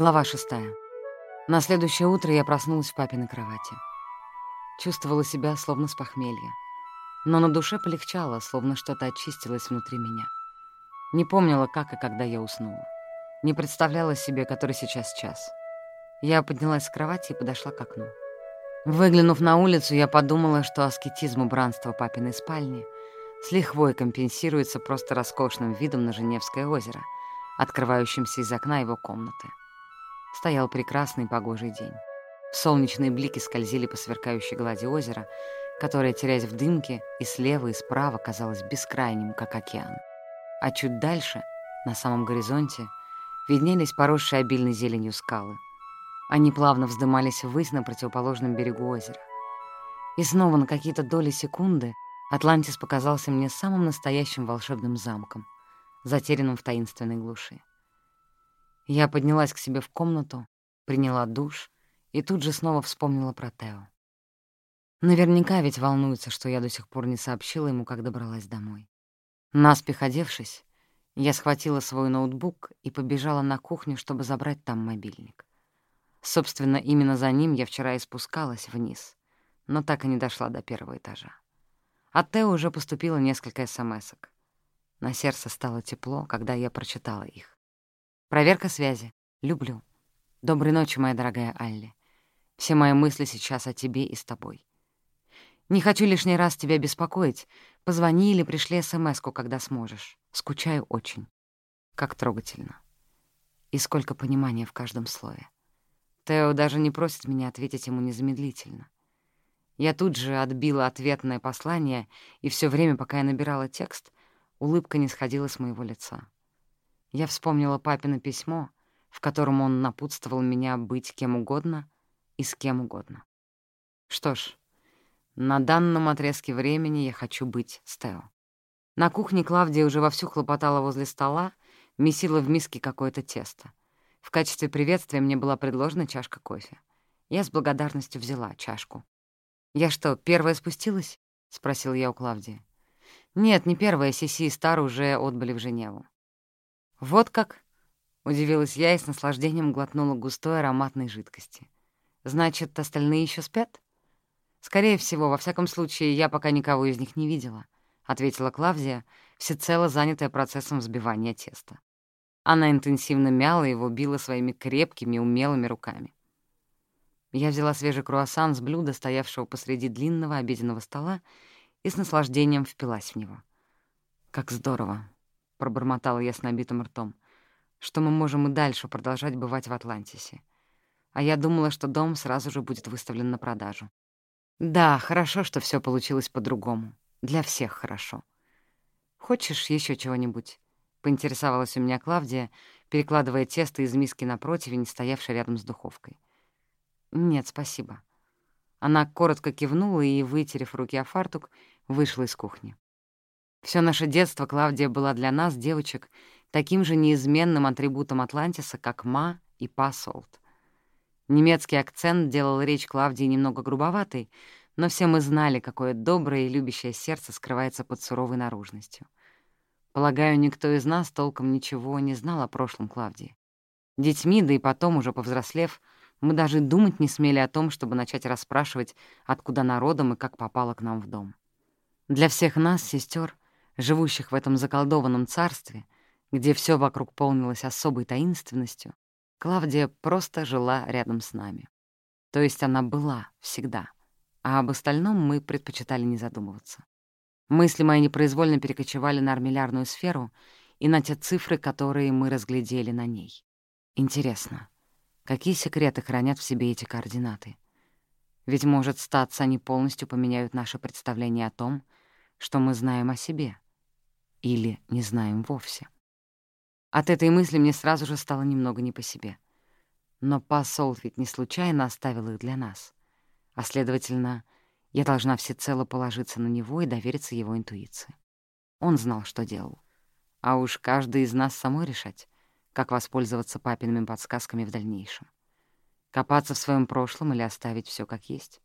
Глава шестая. На следующее утро я проснулась в папиной кровати. Чувствовала себя словно с похмелья. Но на душе полегчало, словно что-то очистилось внутри меня. Не помнила, как и когда я уснула. Не представляла себе, который сейчас час. Я поднялась с кровати и подошла к окну. Выглянув на улицу, я подумала, что аскетизм убранства папиной спальни с лихвой компенсируется просто роскошным видом на Женевское озеро, открывающимся из окна его комнаты. Стоял прекрасный погожий день. Солнечные блики скользили по сверкающей глади озера, которое, теряясь в дымке, и слева, и справа казалось бескрайним, как океан. А чуть дальше, на самом горизонте, виднелись поросшие обильной зеленью скалы. Они плавно вздымались ввысь на противоположном берегу озера. И снова на какие-то доли секунды Атлантис показался мне самым настоящим волшебным замком, затерянным в таинственной глуши. Я поднялась к себе в комнату, приняла душ и тут же снова вспомнила про Тео. Наверняка ведь волнуется, что я до сих пор не сообщила ему, как добралась домой. Наспех одевшись, я схватила свой ноутбук и побежала на кухню, чтобы забрать там мобильник. Собственно, именно за ним я вчера и спускалась вниз, но так и не дошла до первого этажа. От Тео уже поступило несколько смс-ок. На сердце стало тепло, когда я прочитала их. Проверка связи. Люблю. Доброй ночи, моя дорогая Алли. Все мои мысли сейчас о тебе и с тобой. Не хочу лишний раз тебя беспокоить. Позвони или пришли смс когда сможешь. Скучаю очень. Как трогательно. И сколько понимания в каждом слове. Тео даже не просит меня ответить ему незамедлительно. Я тут же отбила ответное послание, и все время, пока я набирала текст, улыбка не сходила с моего лица. Я вспомнила папино письмо, в котором он напутствовал меня быть кем угодно и с кем угодно. Что ж, на данном отрезке времени я хочу быть с Тео. На кухне Клавдия уже вовсю хлопотала возле стола, месила в миске какое-то тесто. В качестве приветствия мне была предложена чашка кофе. Я с благодарностью взяла чашку. «Я что, первая спустилась?» — спросил я у Клавдии. «Нет, не первая, Сиси и Стар уже отбыли в Женеву. «Вот как?» — удивилась я и с наслаждением глотнула густой ароматной жидкости. «Значит, остальные еще спят?» «Скорее всего, во всяком случае, я пока никого из них не видела», — ответила Клавдия, всецело занятая процессом взбивания теста. Она интенсивно мяла его, била своими крепкими, умелыми руками. Я взяла свежий круассан с блюда, стоявшего посреди длинного обеденного стола, и с наслаждением впилась в него. «Как здорово!» — пробормотала я с набитым ртом, «что мы можем и дальше продолжать бывать в Атлантисе. А я думала, что дом сразу же будет выставлен на продажу. Да, хорошо, что все получилось по-другому. Для всех хорошо. Хочешь еще чего-нибудь?» — поинтересовалась у меня Клавдия, перекладывая тесто из миски на противень, стоявшей рядом с духовкой. «Нет, спасибо». Она коротко кивнула и, вытерев руки о фартук, вышла из кухни. Все наше детство Клавдия была для нас, девочек, таким же неизменным атрибутом Атлантиса, как Ма и Па Солт. Немецкий акцент делал речь Клавдии немного грубоватой, но все мы знали, какое доброе и любящее сердце скрывается под суровой наружностью. Полагаю, никто из нас толком ничего не знал о прошлом Клавдии. Детьми, да и потом, уже повзрослев, мы даже думать не смели о том, чтобы начать расспрашивать, откуда народом и как попало к нам в дом. Для всех нас, сестер, живущих в этом заколдованном царстве, где все вокруг полнилось особой таинственностью, Клавдия просто жила рядом с нами. То есть она была всегда, а об остальном мы предпочитали не задумываться. Мысли мои непроизвольно перекочевали на армиллярную сферу и на те цифры, которые мы разглядели на ней. Интересно, какие секреты хранят в себе эти координаты? Ведь, может, статься, они полностью поменяют наше представление о том, что мы знаем о себе — или не знаем вовсе. От этой мысли мне сразу же стало немного не по себе. Но посол ведь не случайно оставил их для нас. А, следовательно, я должна всецело положиться на него и довериться его интуиции. Он знал, что делал. А уж каждый из нас самой решать, как воспользоваться папиными подсказками в дальнейшем. Копаться в своем прошлом или оставить все как есть.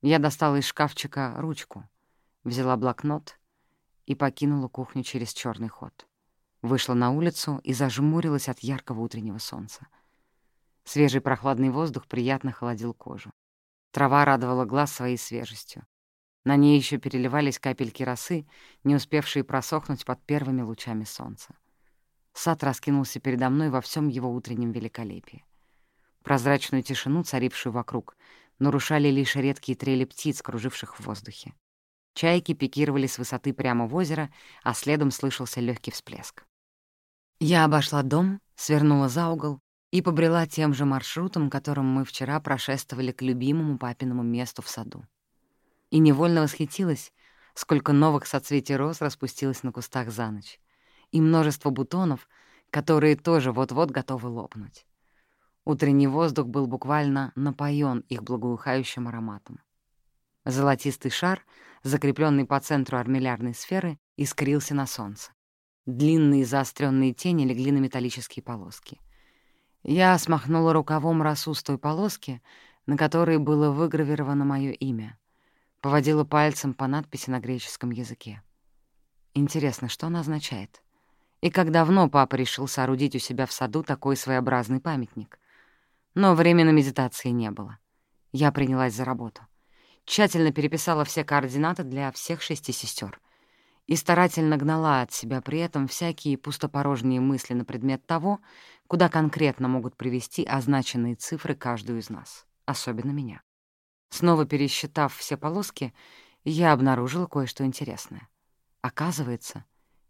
Я достала из шкафчика ручку, взяла блокнот и покинула кухню через черный ход. Вышла на улицу и зажмурилась от яркого утреннего солнца. Свежий прохладный воздух приятно холодил кожу. Трава радовала глаз своей свежестью. На ней еще переливались капельки росы, не успевшие просохнуть под первыми лучами солнца. Сад раскинулся передо мной во всем его утреннем великолепии. Прозрачную тишину, царившую вокруг, нарушали лишь редкие трели птиц, круживших в воздухе. Чайки пикировали с высоты прямо в озеро, а следом слышался легкий всплеск. Я обошла дом, свернула за угол и побрела тем же маршрутом, которым мы вчера прошествовали к любимому папиному месту в саду. И невольно восхитилась, сколько новых соцветий роз распустилось на кустах за ночь, и множество бутонов, которые тоже вот-вот готовы лопнуть. Утренний воздух был буквально напоен их благоухающим ароматом. Золотистый шар, закрепленный по центру армиллярной сферы, искрился на солнце. Длинные заостренные тени легли на металлические полоски. Я смахнула рукавом росу с той полоски, на которой было выгравировано мое имя. Поводила пальцем по надписи на греческом языке. Интересно, что она означает? И как давно папа решил соорудить у себя в саду такой своеобразный памятник? Но времени медитации не было. Я принялась за работу. Тщательно переписала все координаты для всех шести сестер и старательно гнала от себя при этом всякие пустопорожние мысли на предмет того, куда конкретно могут привести означенные цифры каждую из нас, особенно меня. Снова пересчитав все полоски, я обнаружила кое-что интересное. Оказывается,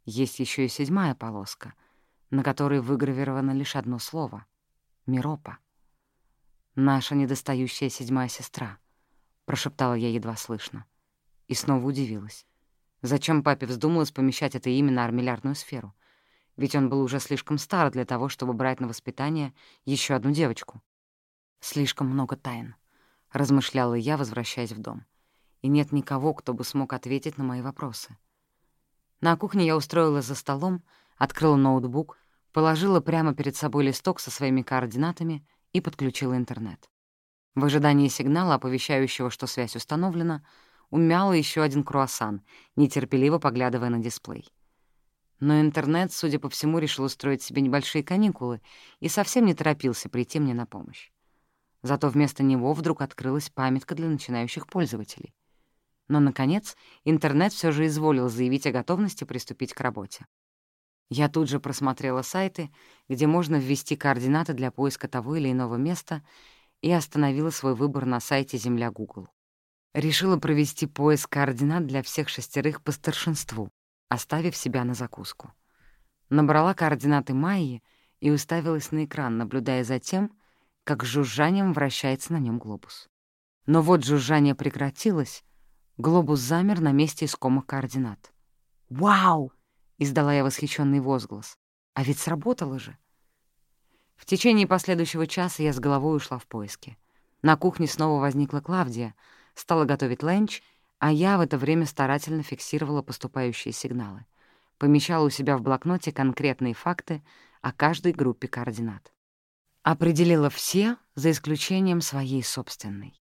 есть еще и седьмая полоска, на которой выгравировано лишь одно слово — «Миропа». «Наша недостающая седьмая сестра», — прошептала я едва слышно. И снова удивилась. Зачем папе вздумалось помещать это имя на армиллярную сферу? Ведь он был уже слишком стар для того, чтобы брать на воспитание еще одну девочку. «Слишком много тайн», — размышляла я, возвращаясь в дом. «И нет никого, кто бы смог ответить на мои вопросы». На кухне я устроилась за столом, открыла ноутбук, положила прямо перед собой листок со своими координатами и подключила интернет. В ожидании сигнала, оповещающего, что связь установлена, умяла еще один круассан, нетерпеливо поглядывая на дисплей. Но интернет, судя по всему, решил устроить себе небольшие каникулы и совсем не торопился прийти мне на помощь. Зато вместо него вдруг открылась памятка для начинающих пользователей. Но, наконец, интернет все же изволил заявить о готовности приступить к работе. Я тут же просмотрела сайты, где можно ввести координаты для поиска того или иного места, и остановила свой выбор на сайте «Земля Google». Решила провести поиск координат для всех шестерых по старшинству, оставив себя на закуску. Набрала координаты Майи и уставилась на экран, наблюдая за тем, как жужжанием вращается на нем глобус. Но вот жужжание прекратилось, глобус замер на месте искомых координат. «Вау!» издала я восхищенный возглас. А ведь сработало же. В течение последующего часа я с головой ушла в поиски. На кухне снова возникла Клавдия, стала готовить ленч, а я в это время старательно фиксировала поступающие сигналы. Помещала у себя в блокноте конкретные факты о каждой группе координат. Определила все, за исключением своей собственной.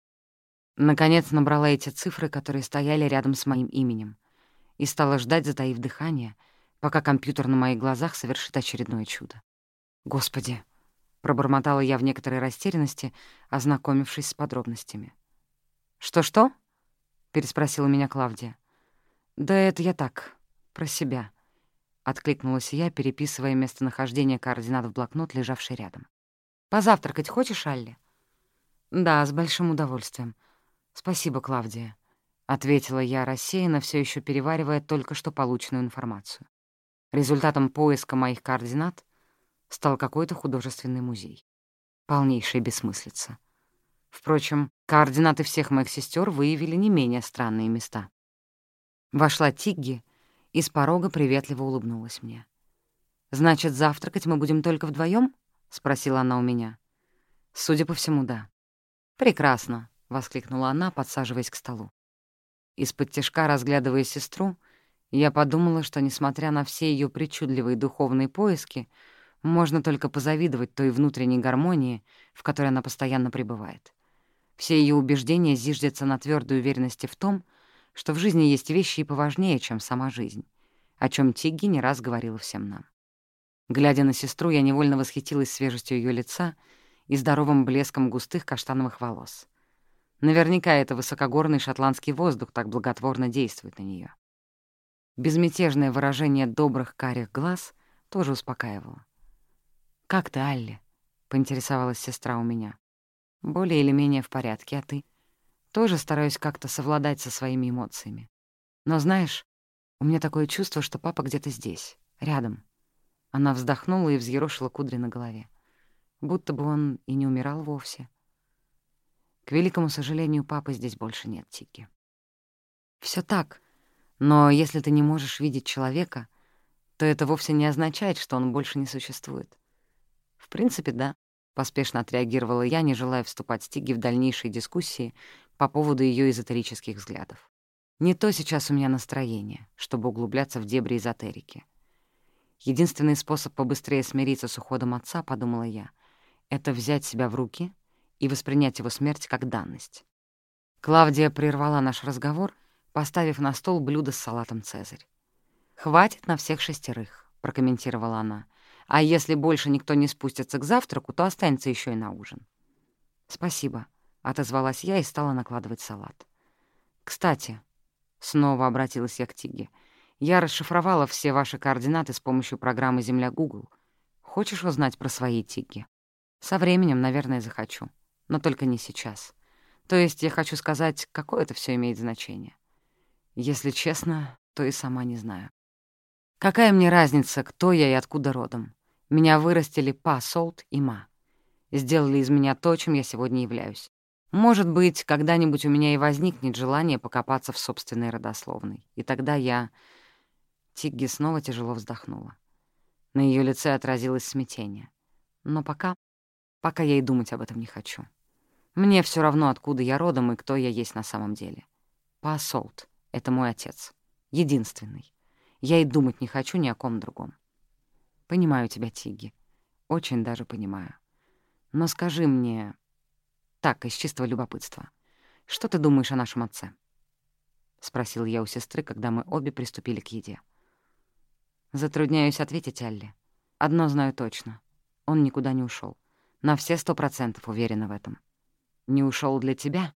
Наконец набрала эти цифры, которые стояли рядом с моим именем, и стала ждать, затаив дыхание — пока компьютер на моих глазах совершит очередное чудо. «Господи!» — пробормотала я в некоторой растерянности, ознакомившись с подробностями. «Что-что?» — переспросила меня Клавдия. «Да это я так, про себя», — откликнулась я, переписывая местонахождение координат в блокнот, лежавший рядом. «Позавтракать хочешь, Алли?» «Да, с большим удовольствием. Спасибо, Клавдия», — ответила я рассеянно, все еще переваривая только что полученную информацию. Результатом поиска моих координат стал какой-то художественный музей. Полнейшая бессмыслица. Впрочем, координаты всех моих сестер выявили не менее странные места. Вошла Тигги и с порога приветливо улыбнулась мне. «Значит, завтракать мы будем только вдвоем? спросила она у меня. «Судя по всему, да». «Прекрасно», — воскликнула она, подсаживаясь к столу. Из-под тяжка, разглядывая сестру, — я подумала, что, несмотря на все ее причудливые духовные поиски, можно только позавидовать той внутренней гармонии, в которой она постоянно пребывает. Все ее убеждения зиждятся на твердой уверенности в том, что в жизни есть вещи и поважнее, чем сама жизнь, о чем Тигги не раз говорила всем нам. Глядя на сестру, я невольно восхитилась свежестью ее лица и здоровым блеском густых каштановых волос. Наверняка это высокогорный шотландский воздух так благотворно действует на нее. Безмятежное выражение добрых карих глаз тоже успокаивало. «Как ты, Алли?» — поинтересовалась сестра у меня. «Более или менее в порядке, а ты?» «Тоже стараюсь как-то совладать со своими эмоциями. Но знаешь, у меня такое чувство, что папа где-то здесь, рядом». Она вздохнула и взъерошила кудри на голове. Будто бы он и не умирал вовсе. К великому сожалению, папы здесь больше нет, Тики. Все так, но если ты не можешь видеть человека, то это вовсе не означает, что он больше не существует. Принципе, да, — поспешно отреагировала я, не желая вступать с Тиги в дальнейшие дискуссии по поводу ее эзотерических взглядов. Не то сейчас у меня настроение, чтобы углубляться в дебри эзотерики. Единственный способ побыстрее смириться с уходом отца, подумала я, — это взять себя в руки и воспринять его смерть как данность. Клавдия прервала наш разговор, поставив на стол блюдо с салатом «Цезарь». «Хватит на всех шестерых», — прокомментировала она. «А если больше никто не спустится к завтраку, то останется еще и на ужин». «Спасибо», — отозвалась я и стала накладывать салат. «Кстати», — снова обратилась я к Тиге, — «я расшифровала все ваши координаты с помощью программы «Земля Google». Хочешь узнать про свои Тиги? Со временем, наверное, захочу но только не сейчас. То есть я хочу сказать, какое это все имеет значение. Если честно, то и сама не знаю. Какая мне разница, кто я и откуда родом? Меня вырастили Па, Солт и Ма. Сделали из меня то, чем я сегодня являюсь. Может быть, когда-нибудь у меня и возникнет желание покопаться в собственной родословной. И тогда я... Тигги снова тяжело вздохнула. На ее лице отразилось смятение. Но пока... Пока я и думать об этом не хочу. Мне все равно, откуда я родом и кто я есть на самом деле. Паасолт — это мой отец. Единственный. Я и думать не хочу ни о ком другом. Понимаю тебя, Тиги. Очень даже понимаю. Но скажи мне... Так, из чистого любопытства. Что ты думаешь о нашем отце? — спросил я у сестры, когда мы обе приступили к еде. Затрудняюсь ответить, Алли. Одно знаю точно. Он никуда не ушел. На все сто процентов уверена в этом. — не ушел для тебя?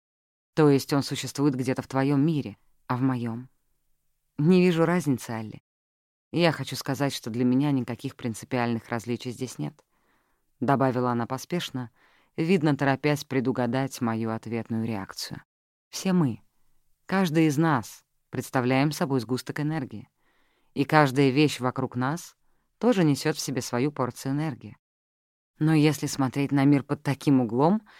То есть он существует где-то в твоем мире, а в моем? Не вижу разницы, Алли. Я хочу сказать, что для меня никаких принципиальных различий здесь нет. Добавила она поспешно, видно, торопясь предугадать мою ответную реакцию. Все мы, каждый из нас, представляем собой сгусток энергии. И каждая вещь вокруг нас тоже несет в себе свою порцию энергии. Но если смотреть на мир под таким углом —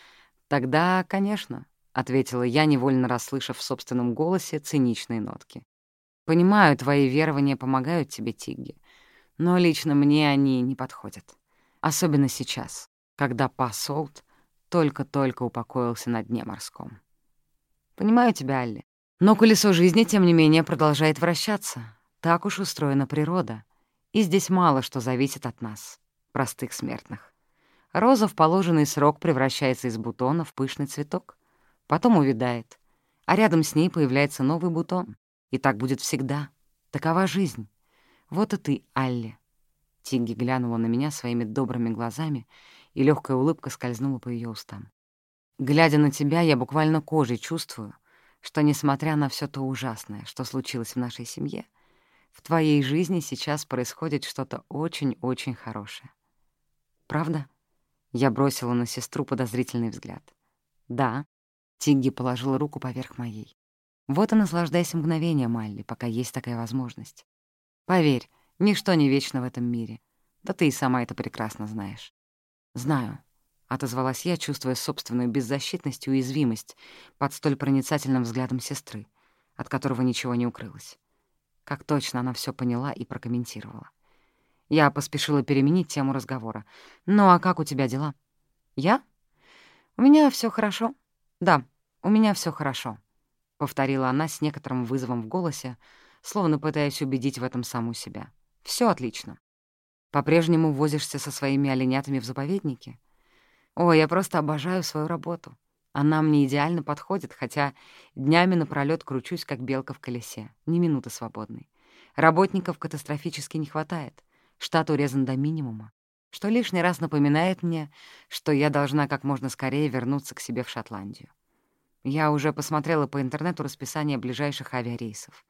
«Тогда, конечно», — ответила я, невольно расслышав в собственном голосе циничные нотки. «Понимаю, твои верования помогают тебе, Тигги, но лично мне они не подходят. Особенно сейчас, когда Пасолт только-только упокоился на дне морском. Понимаю тебя, Алли. Но колесо жизни, тем не менее, продолжает вращаться. Так уж устроена природа. И здесь мало что зависит от нас, простых смертных. Роза в положенный срок превращается из бутона в пышный цветок, потом увядает, а рядом с ней появляется новый бутон. И так будет всегда. Такова жизнь. Вот и ты, Алли. Тинги глянула на меня своими добрыми глазами, и легкая улыбка скользнула по ее устам. Глядя на тебя, я буквально кожей чувствую, что, несмотря на все то ужасное, что случилось в нашей семье, в твоей жизни сейчас происходит что-то очень-очень хорошее. Правда? Я бросила на сестру подозрительный взгляд. «Да». Тигги положила руку поверх моей. «Вот и наслаждайся мгновением, Малли, пока есть такая возможность. Поверь, ничто не вечно в этом мире. Да ты и сама это прекрасно знаешь». «Знаю», — отозвалась я, чувствуя собственную беззащитность и уязвимость под столь проницательным взглядом сестры, от которого ничего не укрылось. Как точно она все поняла и прокомментировала. Я поспешила переменить тему разговора. «Ну а как у тебя дела?» «Я? У меня все хорошо. Да, у меня все хорошо», — повторила она с некоторым вызовом в голосе, словно пытаясь убедить в этом саму себя. Все отлично. По-прежнему возишься со своими оленятами в заповеднике? О, я просто обожаю свою работу. Она мне идеально подходит, хотя днями напролёт кручусь, как белка в колесе, ни минуты свободной. Работников катастрофически не хватает. Штат урезан до минимума. что лишний раз напоминает мне, что я должна как можно скорее вернуться к себе в Шотландию. Я уже посмотрела по интернету расписание ближайших авиарейсов.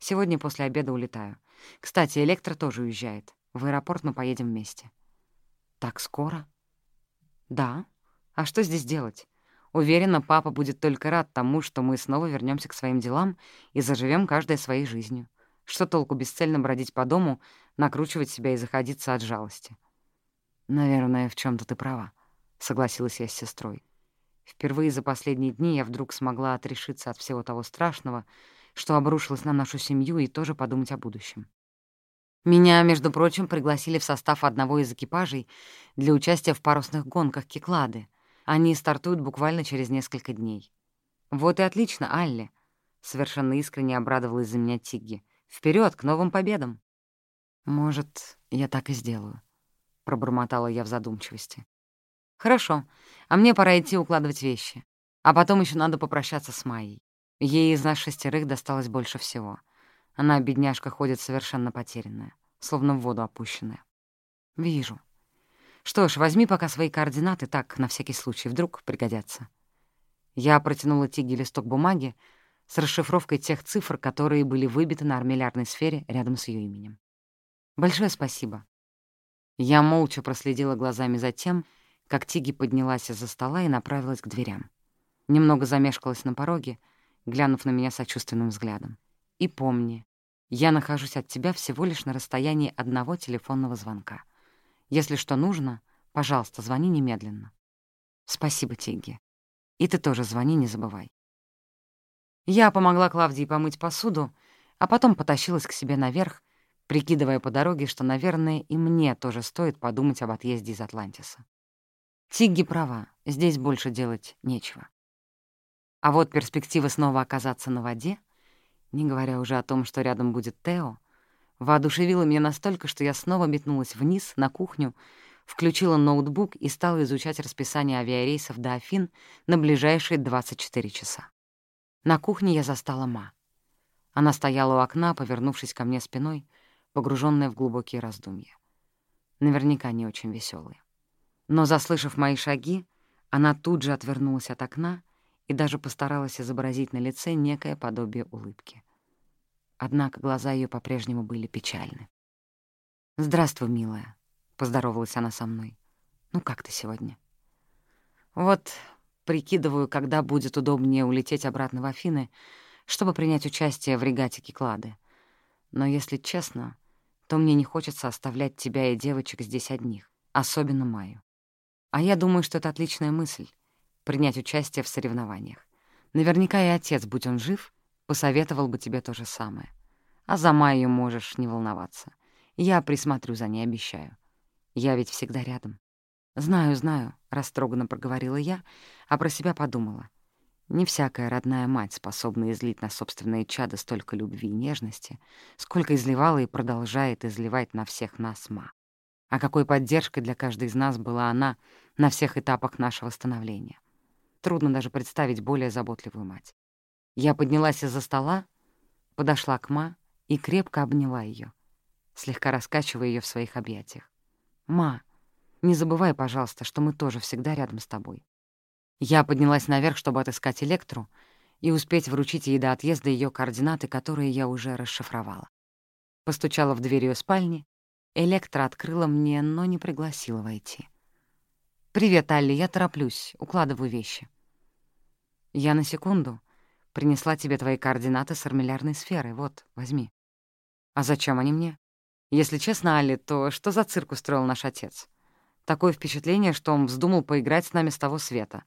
Сегодня после обеда улетаю. Кстати, Электро тоже уезжает. В аэропорт мы поедем вместе. Так скоро? Да. А что здесь делать? Уверена, папа будет только рад тому, что мы снова вернемся к своим делам и заживем каждая своей жизнью. Что толку бесцельно бродить по дому, накручивать себя и заходиться от жалости? Наверное, в чем то ты права, — согласилась я с сестрой. Впервые за последние дни я вдруг смогла отрешиться от всего того страшного, что обрушилось на нашу семью, и тоже подумать о будущем. Меня, между прочим, пригласили в состав одного из экипажей для участия в парусных гонках Киклады — они стартуют буквально через несколько дней. Вот и отлично, Алли. Совершенно искренне обрадовалась за меня Тигги. Вперед к новым победам! Может, я так и сделаю, пробормотала я в задумчивости. Хорошо, а мне пора идти укладывать вещи. А потом еще надо попрощаться с Майей. Ей из нас шестерых досталось больше всего. Она, бедняжка, ходит совершенно потерянная, словно в воду опущенная. Вижу. Что ж, возьми пока свои координаты, так, на всякий случай, вдруг пригодятся. Я протянула Тиге листок бумаги с расшифровкой тех цифр, которые были выбиты на армиллярной сфере рядом с ее именем. Большое спасибо. Я молча проследила глазами за тем, как Тиги поднялась из-за стола и направилась к дверям. Немного замешкалась на пороге, глянув на меня сочувственным взглядом. И помни, я нахожусь от тебя всего лишь на расстоянии одного телефонного звонка — если что нужно, пожалуйста, звони немедленно. Спасибо, Тигги. И ты тоже звони, не забывай. Я помогла Клавдии помыть посуду, а потом потащилась к себе наверх, прикидывая по дороге, что, наверное, и мне тоже стоит подумать об отъезде из Атлантиса. Тигги права, здесь больше делать нечего. А вот перспектива снова оказаться на воде, не говоря уже о том, что рядом будет Тео, воодушевила меня настолько, что я снова метнулась вниз, на кухню, включила ноутбук и стала изучать расписание авиарейсов до Афин на ближайшие 24 часа. На кухне я застала Ма. Она стояла у окна, повернувшись ко мне спиной, погруженная в глубокие раздумья. Наверняка не очень веселые. Но, заслышав мои шаги, она тут же отвернулась от окна и даже постаралась изобразить на лице некое подобие улыбки — Однако глаза ее по-прежнему были печальны. «Здравствуй, милая», — поздоровалась она со мной. «Ну как ты сегодня?» «Вот прикидываю, когда будет удобнее улететь обратно в Афины, чтобы принять участие в регате Киклады. Но, если честно, то мне не хочется оставлять тебя и девочек здесь одних, особенно Майю. А я думаю, что это отличная мысль — принять участие в соревнованиях. Наверняка и отец, будь он жив, посоветовал бы тебе то же самое. А за Майю можешь не волноваться. Я присмотрю за ней, обещаю. Я ведь всегда рядом. «Знаю, знаю», — растроганно проговорила я, а про себя подумала. Не всякая родная мать способна излить на собственные чады столько любви и нежности, сколько изливала и продолжает изливать на всех нас ма. А какой поддержкой для каждой из нас была она на всех этапах нашего становления. Трудно даже представить более заботливую мать. Я поднялась из-за стола, подошла к Ма и крепко обняла ее, слегка раскачивая ее в своих объятиях. «Ма, не забывай, пожалуйста, что мы тоже всегда рядом с тобой». Я поднялась наверх, чтобы отыскать Электру и успеть вручить ей до отъезда ее координаты, которые я уже расшифровала. Постучала в дверь ее спальни. Электра открыла мне, но не пригласила войти. «Привет, Алли, я тороплюсь, укладываю вещи». Я на секунду Принесла тебе твои координаты с армиллярной сферы. Вот, возьми. А зачем они мне? Если честно, Алли, то что за цирк устроил наш отец? Такое впечатление, что он вздумал поиграть с нами с того света.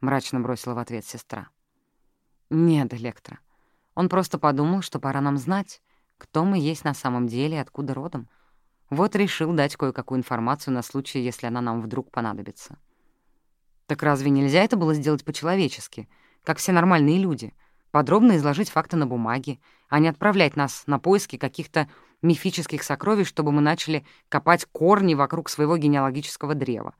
Мрачно бросила в ответ сестра. Нет, Электро. Он просто подумал, что пора нам знать, кто мы есть на самом деле и откуда родом. Вот решил дать кое-какую информацию на случай, если она нам вдруг понадобится. Так разве нельзя это было сделать по-человечески — как все нормальные люди, подробно изложить факты на бумаге, а не отправлять нас на поиски каких-то мифических сокровищ, чтобы мы начали копать корни вокруг своего генеалогического древа.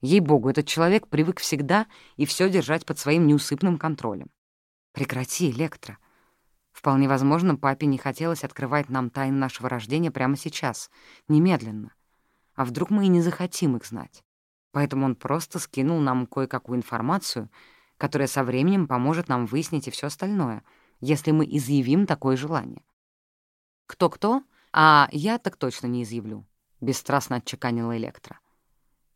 Ей-богу, этот человек привык всегда и все держать под своим неусыпным контролем. Прекрати, Электро. Вполне возможно, папе не хотелось открывать нам тайну нашего рождения прямо сейчас, немедленно. А вдруг мы и не захотим их знать? Поэтому он просто скинул нам кое-какую информацию, которая со временем поможет нам выяснить и все остальное, если мы изъявим такое желание. Кто-кто, а я так точно не изъявлю, — бесстрастно отчеканила Электро.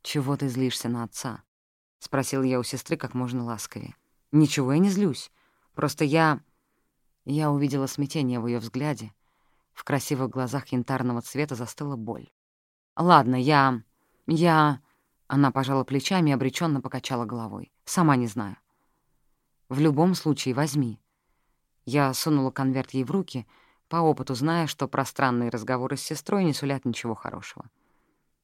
«Чего ты злишься на отца?» — спросил я у сестры как можно ласковее. «Ничего я не злюсь. Просто я...» Я увидела смятение в ее взгляде. В красивых глазах янтарного цвета застыла боль. «Ладно, я... я...» Она пожала плечами и обреченно покачала головой. «Сама не знаю». «В любом случае, возьми». Я сунула конверт ей в руки, по опыту зная, что пространные разговоры с сестрой не сулят ничего хорошего.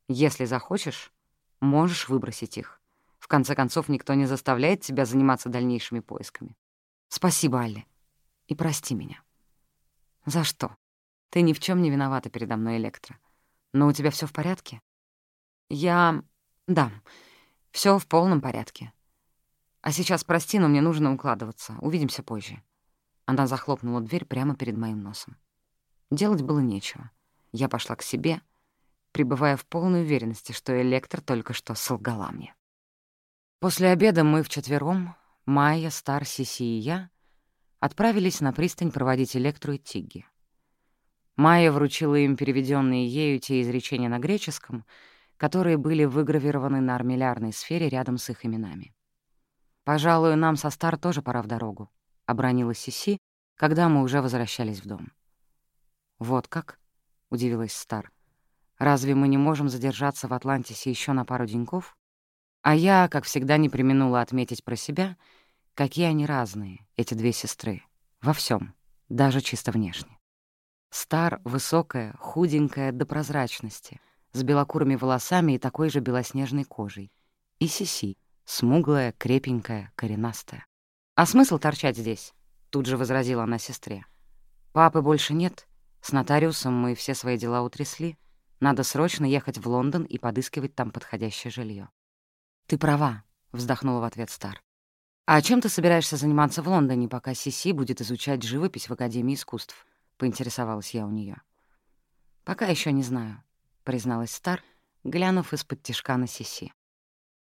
«Если захочешь, можешь выбросить их. В конце концов, никто не заставляет тебя заниматься дальнейшими поисками. Спасибо, Алли. И прости меня». «За что? Ты ни в чем не виновата передо мной, Электро. Но у тебя все в порядке?» «Я... да, все в полном порядке. А сейчас прости, но мне нужно укладываться. Увидимся позже». Она захлопнула дверь прямо перед моим носом. Делать было нечего. Я пошла к себе, пребывая в полной уверенности, что Электр только что солгала мне. После обеда мы вчетвером, Майя, Стар, Сиси и я, отправились на пристань проводить Электру и Тигги. Майя вручила им переведенные ею те изречения на греческом, которые были выгравированы на армиллярной сфере рядом с их именами. «Пожалуй, нам со Стар тоже пора в дорогу», — обронила Сиси, когда мы уже возвращались в дом. «Вот как?» — удивилась Стар. «Разве мы не можем задержаться в Атлантисе еще на пару деньков?» А я, как всегда, не применула отметить про себя, какие они разные, эти две сестры, во всем, даже чисто внешне. Стар — высокая, худенькая до прозрачности, с белокурыми волосами и такой же белоснежной кожей. И Сиси — смуглая, крепенькая, коренастая. «А смысл торчать здесь?» — тут же возразила она сестре. «Папы больше нет. С нотариусом мы все свои дела утрясли. Надо срочно ехать в Лондон и подыскивать там подходящее жилье. «Ты права», — вздохнула в ответ Стар. «А чем ты собираешься заниматься в Лондоне, пока Сиси будет изучать живопись в Академии искусств?» поинтересовалась я у нее. «Пока еще не знаю», — призналась Стар, глянув из-под тишка на Сиси.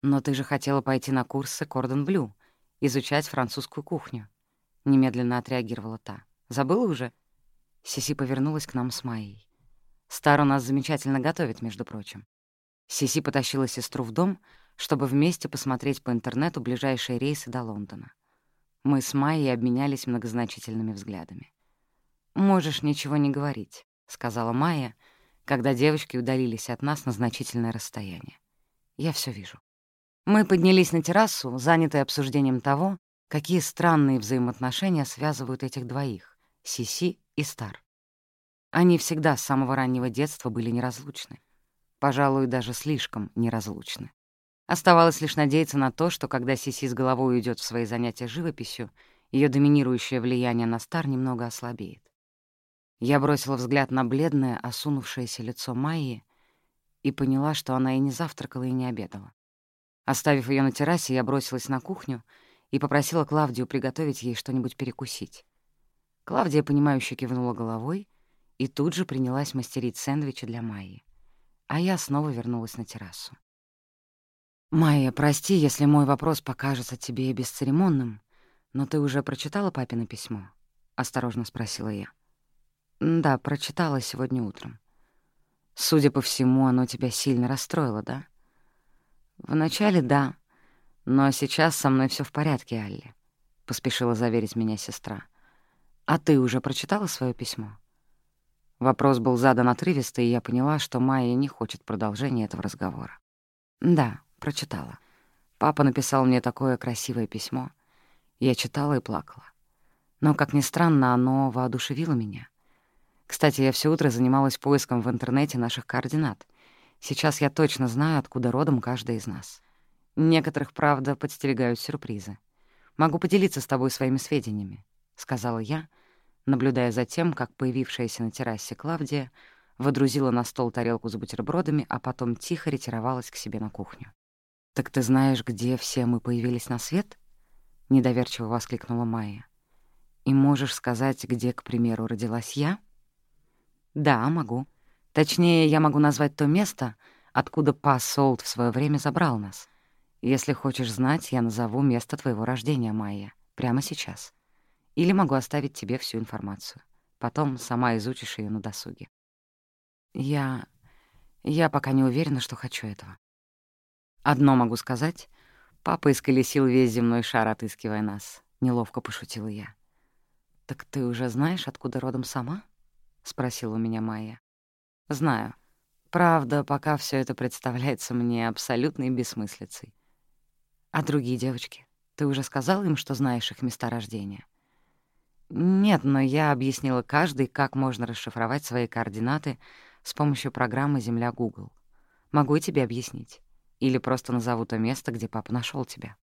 «Но ты же хотела пойти на курсы Кордон Блю, изучать французскую кухню», — немедленно отреагировала та. «Забыла уже?» Сиси повернулась к нам с Майей. «Стар у нас замечательно готовит, между прочим». Сиси потащила сестру в дом, чтобы вместе посмотреть по интернету ближайшие рейсы до Лондона. Мы с Майей обменялись многозначительными взглядами. «Можешь ничего не говорить», — сказала Майя, когда девочки удалились от нас на значительное расстояние. «Я все вижу». Мы поднялись на террасу, занятые обсуждением того, какие странные взаимоотношения связывают этих двоих — Сиси и Стар. Они всегда с самого раннего детства были неразлучны. Пожалуй, даже слишком неразлучны. Оставалось лишь надеяться на то, что когда Сиси с головой уйдет в свои занятия живописью, ее доминирующее влияние на Стар немного ослабеет. Я бросила взгляд на бледное, осунувшееся лицо Майи и поняла, что она и не завтракала, и не обедала. Оставив ее на террасе, я бросилась на кухню и попросила Клавдию приготовить ей что-нибудь перекусить. Клавдия, понимающе кивнула головой и тут же принялась мастерить сэндвичи для Майи. А я снова вернулась на террасу. «Майя, прости, если мой вопрос покажется тебе бесцеремонным, но ты уже прочитала папино письмо?» — осторожно спросила я. «Да, прочитала сегодня утром. Судя по всему, оно тебя сильно расстроило, да?» «Вначале да, но сейчас со мной все в порядке, Алли», — поспешила заверить меня сестра. «А ты уже прочитала свое письмо?» Вопрос был задан отрывисто, и я поняла, что Майя не хочет продолжения этого разговора. «Да, прочитала. Папа написал мне такое красивое письмо. Я читала и плакала. Но, как ни странно, оно воодушевило меня. Кстати, я все утро занималась поиском в интернете наших координат. Сейчас я точно знаю, откуда родом каждый из нас. Некоторых, правда, подстерегают сюрпризы. Могу поделиться с тобой своими сведениями, — сказала я, наблюдая за тем, как появившаяся на террасе Клавдия водрузила на стол тарелку с бутербродами, а потом тихо ретировалась к себе на кухню. «Так ты знаешь, где все мы появились на свет?» — недоверчиво воскликнула Майя. «И можешь сказать, где, к примеру, родилась я?» «Да, могу. Точнее, я могу назвать то место, откуда Па Солт в свое время забрал нас. Если хочешь знать, я назову место твоего рождения, Майя, прямо сейчас. Или могу оставить тебе всю информацию. Потом сама изучишь ее на досуге. Я... я пока не уверена, что хочу этого. Одно могу сказать. Папа исколесил весь земной шар, отыскивая нас. Неловко пошутила я. «Так ты уже знаешь, откуда родом сама?» — спросила у меня Майя. «Знаю. Правда, пока все это представляется мне абсолютной бессмыслицей. А другие девочки? Ты уже сказал им, что знаешь их места рождения?» «Нет, но я объяснила каждой, как можно расшифровать свои координаты с помощью программы «Земля Google». Могу тебе объяснить. Или просто назову то место, где папа нашел тебя.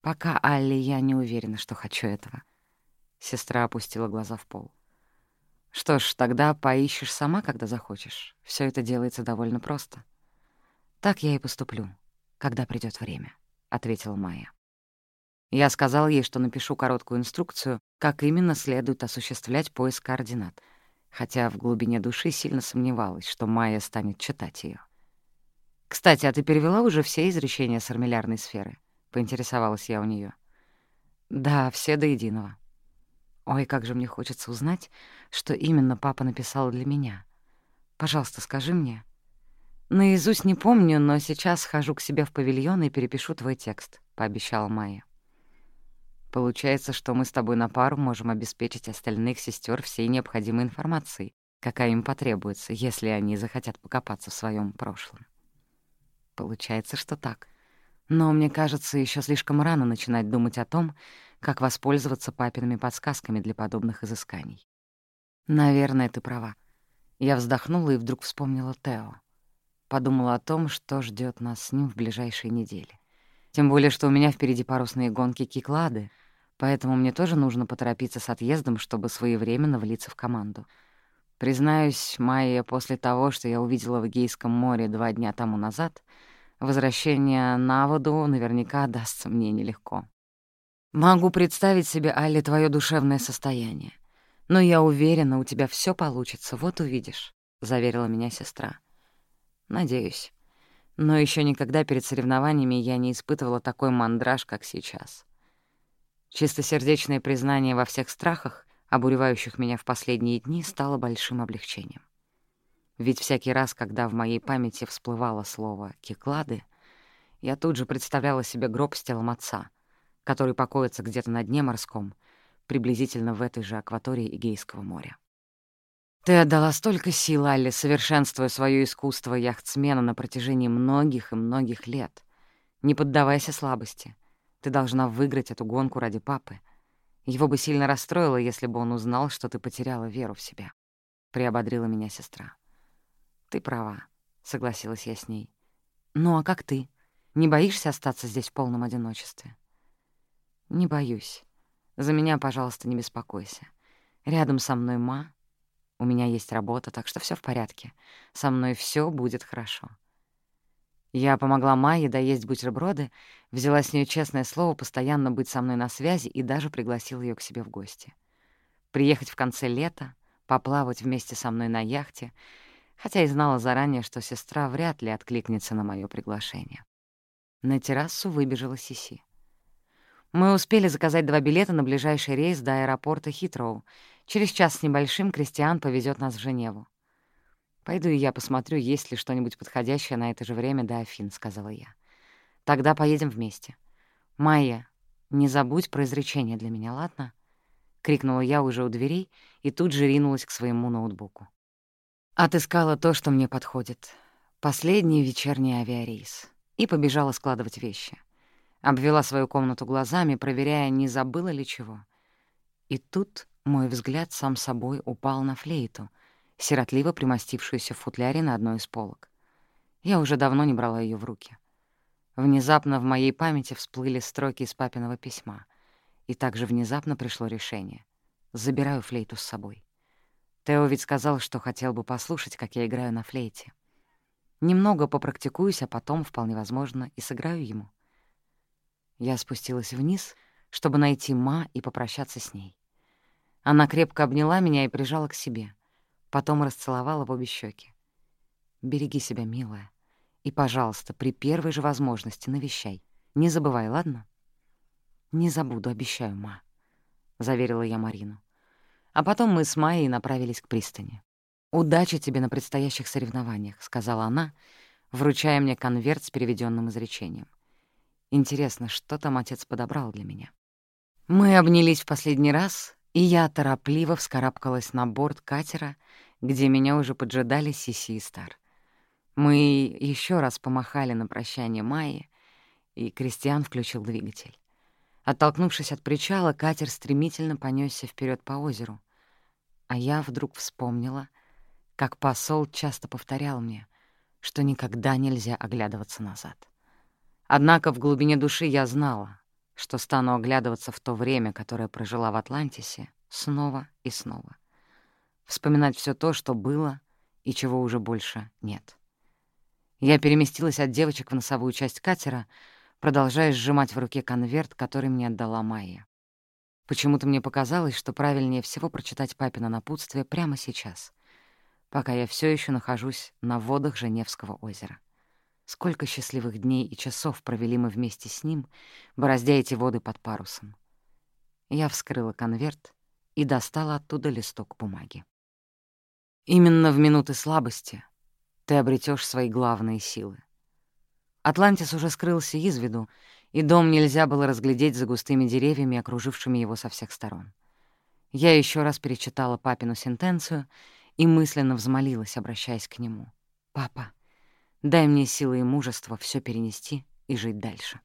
Пока, Алли, я не уверена, что хочу этого. Сестра опустила глаза в пол. Что ж, тогда поищешь сама, когда захочешь. Все это делается довольно просто. Так я и поступлю, когда придет время, — ответила Майя. Я сказал ей, что напишу короткую инструкцию, как именно следует осуществлять поиск координат, хотя в глубине души сильно сомневалась, что Майя станет читать ее. «Кстати, а ты перевела уже все изречения с армиллярной сферы?» — поинтересовалась я у нее. «Да, все до единого». Ой, как же мне хочется узнать, что именно папа написал для меня. Пожалуйста, скажи мне. Наизусть не помню, но сейчас схожу к себе в павильон и перепишу твой текст, — пообещала Майя. Получается, что мы с тобой на пару можем обеспечить остальных сестер всей необходимой информацией, какая им потребуется, если они захотят покопаться в своем прошлом. Получается, что так. Но мне кажется, еще слишком рано начинать думать о том, как воспользоваться папиными подсказками для подобных изысканий. Наверное, ты права. Я вздохнула и вдруг вспомнила Тео. Подумала о том, что ждет нас с ним в ближайшие недели. Тем более, что у меня впереди парусные гонки Киклады, поэтому мне тоже нужно поторопиться с отъездом, чтобы своевременно влиться в команду. Признаюсь, Майя, после того, что я увидела в Эгейском море два дня тому назад, возвращение на воду наверняка дастся мне нелегко. Могу представить себе, Алли, твое душевное состояние. Но я уверена, у тебя все получится, вот увидишь, — заверила меня сестра. Надеюсь. Но еще никогда перед соревнованиями я не испытывала такой мандраж, как сейчас. Чистосердечное признание во всех страхах, обуревающих меня в последние дни, стало большим облегчением. Ведь всякий раз, когда в моей памяти всплывало слово «кеклады», я тут же представляла себе гроб с телом отца — который покоится где-то на дне морском, приблизительно в этой же акватории Эгейского моря. Ты отдала столько сил, Алли, совершенствуя свое искусство яхтсмена на протяжении многих и многих лет. Не поддавайся слабости. Ты должна выиграть эту гонку ради папы. Его бы сильно расстроило, если бы он узнал, что ты потеряла веру в себя. Приободрила меня сестра. Ты права, согласилась я с ней. Ну а как ты? Не боишься остаться здесь в полном одиночестве? «Не боюсь. За меня, пожалуйста, не беспокойся. Рядом со мной Ма. У меня есть работа, так что все в порядке. Со мной все будет хорошо». Я помогла Майе доесть бутерброды, взяла с нее честное слово постоянно быть со мной на связи и даже пригласила ее к себе в гости. Приехать в конце лета, поплавать вместе со мной на яхте, хотя и знала заранее, что сестра вряд ли откликнется на мое приглашение. На террасу выбежала Сиси. Мы успели заказать два билета на ближайший рейс до аэропорта Хитроу. Через час с небольшим Кристиан повезет нас в Женеву. «Пойду и я посмотрю, есть ли что-нибудь подходящее на это же время до Афин», — сказала я. «Тогда поедем вместе. Майя, не забудь про изречение для меня, ладно?» — крикнула я уже у дверей и тут же ринулась к своему ноутбуку. Отыскала то, что мне подходит. Последний вечерний авиарейс. И побежала складывать вещи. Обвела свою комнату глазами, проверяя, не забыла ли чего. И тут мой взгляд сам собой упал на флейту, сиротливо примостившуюся в футляре на одной из полок. Я уже давно не брала ее в руки. Внезапно в моей памяти всплыли строки из папиного письма. И также внезапно пришло решение. Забираю флейту с собой. Тео ведь сказал, что хотел бы послушать, как я играю на флейте. Немного попрактикуюсь, а потом, вполне возможно, и сыграю ему. Я спустилась вниз, чтобы найти Ма и попрощаться с ней. Она крепко обняла меня и прижала к себе, потом расцеловала в обе щеки. «Береги себя, милая. И, пожалуйста, при первой же возможности навещай. Не забывай, ладно?» «Не забуду, обещаю, ма», — заверила я Марину. А потом мы с Майей направились к пристани. «Удачи тебе на предстоящих соревнованиях», — сказала она, вручая мне конверт с переведенным изречением. Интересно, что там отец подобрал для меня? Мы обнялись в последний раз, и я торопливо вскарабкалась на борт катера, где меня уже поджидали Сиси и Стар. Мы еще раз помахали на прощание Майе, и Кристиан включил двигатель. Оттолкнувшись от причала, катер стремительно понесся вперед по озеру. А я вдруг вспомнила, как посол часто повторял мне, что никогда нельзя оглядываться назад. Однако в глубине души я знала, что стану оглядываться в то время, которое прожила в Атлантисе, снова и снова. Вспоминать все то, что было и чего уже больше нет. Я переместилась от девочек в носовую часть катера — продолжая сжимать в руке конверт, который мне отдала Майя. Почему-то мне показалось, что правильнее всего прочитать папина напутствие прямо сейчас, пока я все еще нахожусь на водах Женевского озера. Сколько счастливых дней и часов провели мы вместе с ним, бороздя эти воды под парусом. Я вскрыла конверт и достала оттуда листок бумаги. Именно в минуты слабости ты обретешь свои главные силы. Атлантис уже скрылся из виду, и дом нельзя было разглядеть за густыми деревьями, окружившими его со всех сторон. Я еще раз перечитала папину сентенцию и мысленно взмолилась, обращаясь к нему. «Папа, дай мне силы и мужество все перенести и жить дальше».